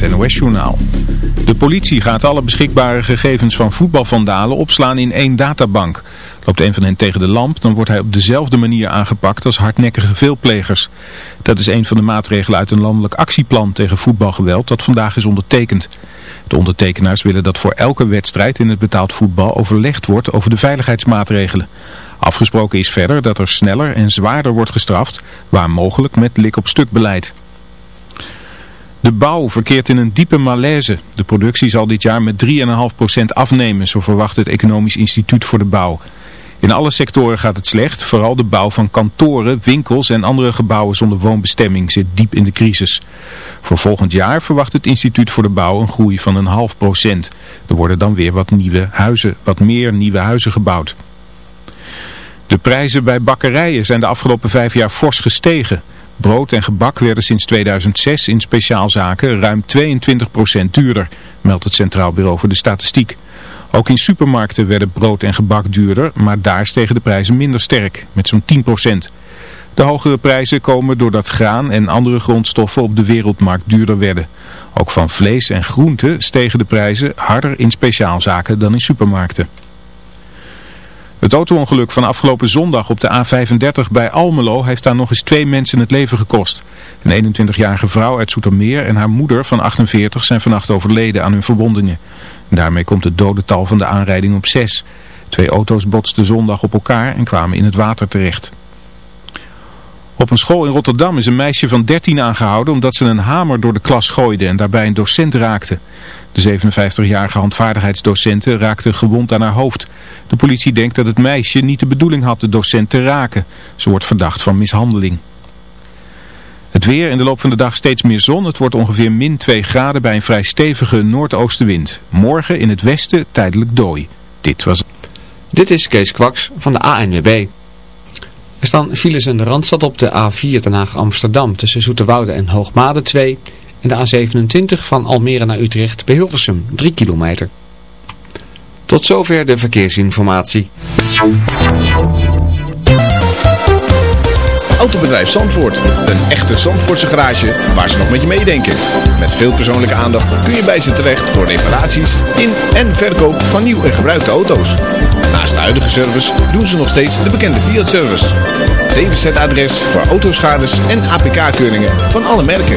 het NOS-journaal. De politie gaat alle beschikbare gegevens van voetbalvandalen opslaan in één databank. Loopt een van hen tegen de lamp, dan wordt hij op dezelfde manier aangepakt als hardnekkige veelplegers. Dat is een van de maatregelen uit een landelijk actieplan tegen voetbalgeweld dat vandaag is ondertekend. De ondertekenaars willen dat voor elke wedstrijd in het betaald voetbal overlegd wordt over de veiligheidsmaatregelen. Afgesproken is verder dat er sneller en zwaarder wordt gestraft, waar mogelijk met lik-op-stuk beleid. De bouw verkeert in een diepe malaise. De productie zal dit jaar met 3,5% afnemen, zo verwacht het Economisch Instituut voor de Bouw. In alle sectoren gaat het slecht, vooral de bouw van kantoren, winkels en andere gebouwen zonder woonbestemming zit diep in de crisis. Voor volgend jaar verwacht het Instituut voor de Bouw een groei van een half procent. Er worden dan weer wat nieuwe huizen, wat meer nieuwe huizen gebouwd. De prijzen bij bakkerijen zijn de afgelopen vijf jaar fors gestegen. Brood en gebak werden sinds 2006 in speciaalzaken ruim 22% duurder, meldt het Centraal Bureau voor de Statistiek. Ook in supermarkten werden brood en gebak duurder, maar daar stegen de prijzen minder sterk, met zo'n 10%. De hogere prijzen komen doordat graan en andere grondstoffen op de wereldmarkt duurder werden. Ook van vlees en groenten stegen de prijzen harder in speciaalzaken dan in supermarkten. Het autoongeluk van afgelopen zondag op de A35 bij Almelo heeft daar nog eens twee mensen het leven gekost. Een 21-jarige vrouw uit Soetermeer en haar moeder van 48 zijn vannacht overleden aan hun verwondingen. Daarmee komt het dodental van de aanrijding op 6. Twee auto's botsten zondag op elkaar en kwamen in het water terecht. Op een school in Rotterdam is een meisje van 13 aangehouden omdat ze een hamer door de klas gooide en daarbij een docent raakte. De 57-jarige handvaardigheidsdocenten raakte gewond aan haar hoofd. De politie denkt dat het meisje niet de bedoeling had de docent te raken. Ze wordt verdacht van mishandeling. Het weer in de loop van de dag steeds meer zon. Het wordt ongeveer min 2 graden bij een vrij stevige noordoostenwind. Morgen in het westen tijdelijk dooi. Dit was... Dit is Kees Kwaks van de ANWB. Er staan files in de Randstad op de A4 Den Haag-Amsterdam tussen Zoeterwoude en Hoogmade 2... En de A27 van Almere naar Utrecht bij Hilversum 3 kilometer. Tot zover de verkeersinformatie. Autobedrijf Zandvoort. Een echte Zandvoortse garage waar ze nog met je meedenken. Met veel persoonlijke aandacht kun je bij ze terecht voor reparaties in en verkoop van nieuw en gebruikte auto's. Naast de huidige service doen ze nog steeds de bekende Fiat-service. DWZ-adres voor autoschades en APK-keuringen van alle merken.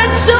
Let's go.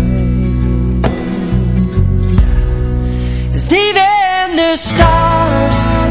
Even the stars,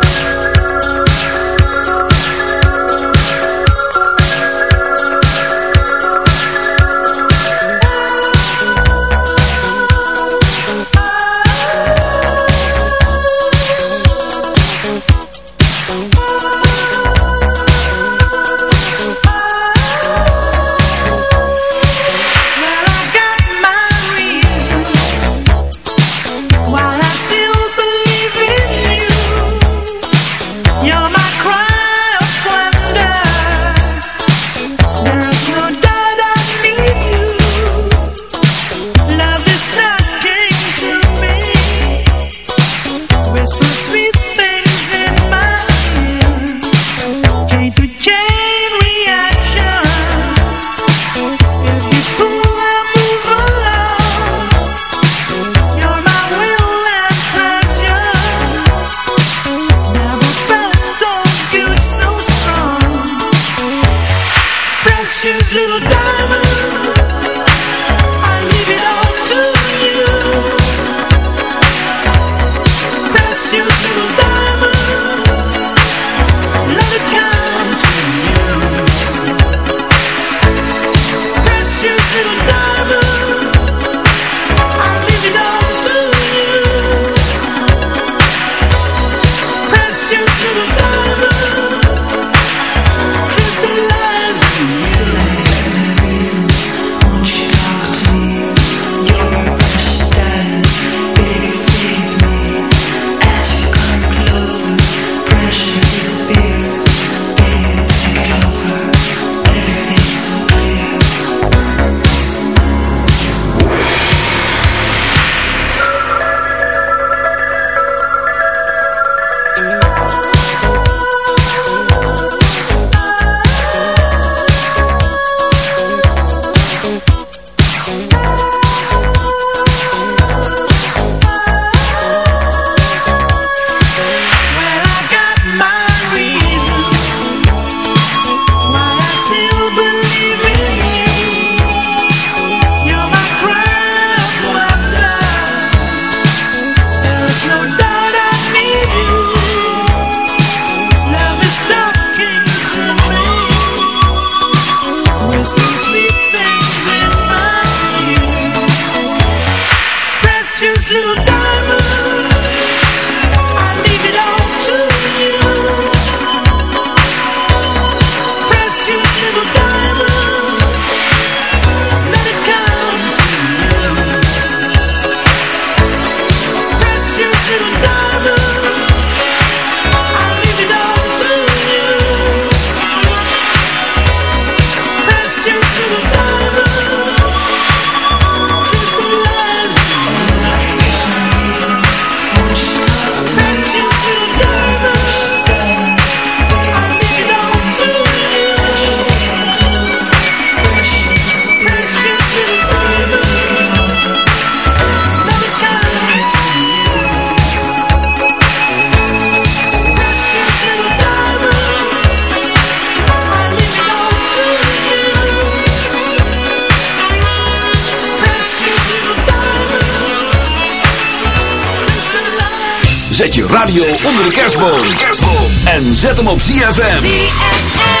Radio onder de kerstboom. En zet hem op ZFM. ZFM.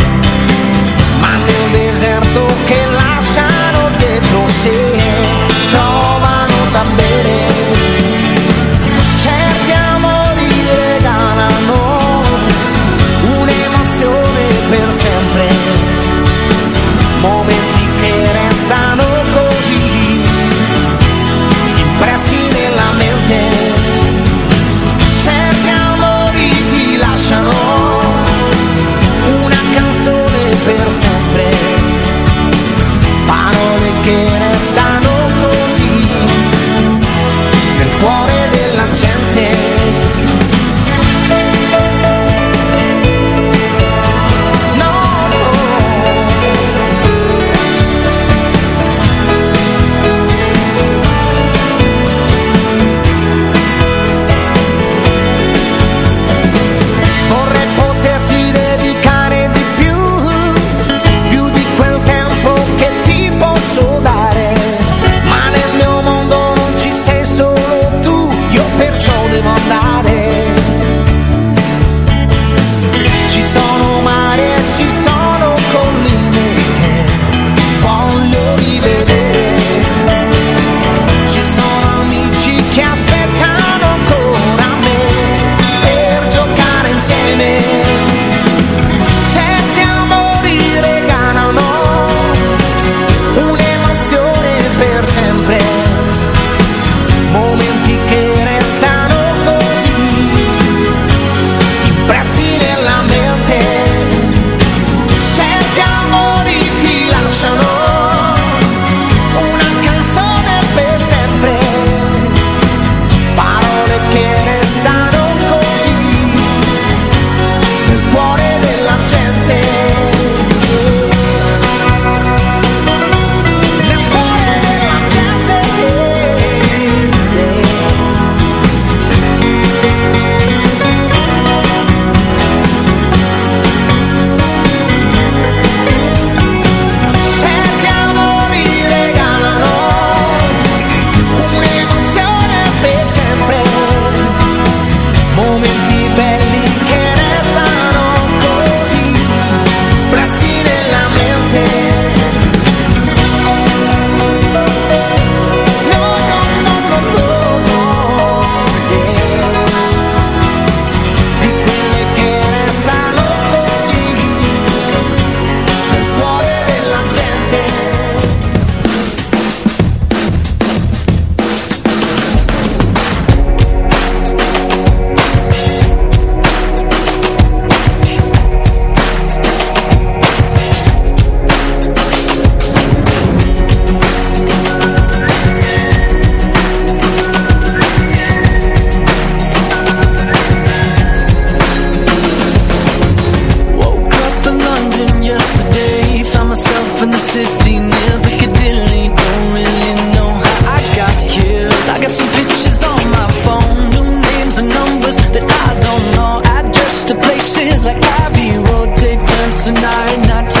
try not to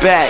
back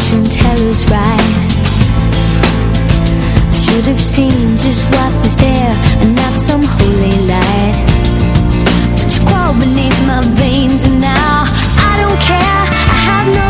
fortune tellers right I should have seen just what was there And not some holy light. But you crawled beneath my veins And now I don't care, I have no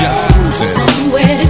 Just cruising. Somewhere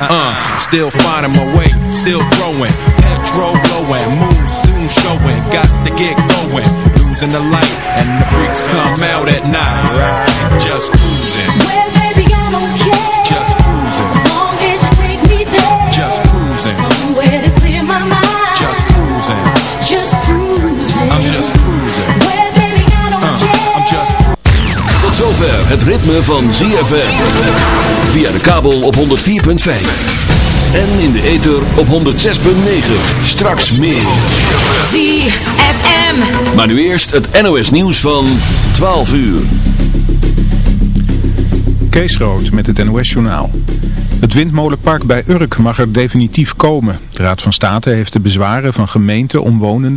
Uh, still finding my way, still growing. Petrol blowing, moon soon showing. Got to get going. Losing the light, and the freaks come out at night. Right, just cruising, Well, baby, I don't care. just cruising, As long as you take me there. just cruising, Somewhere to clear my mind. just cruising. Just cruising. I'm just cruising. Zover het ritme van ZFM. Via de kabel op 104.5. En in de ether op 106.9. Straks meer. ZFM. Maar nu eerst het NOS nieuws van 12 uur. Kees Rood met het NOS-journaal. Het windmolenpark bij Urk mag er definitief komen. De Raad van State heeft de bezwaren van gemeenten, omwonenden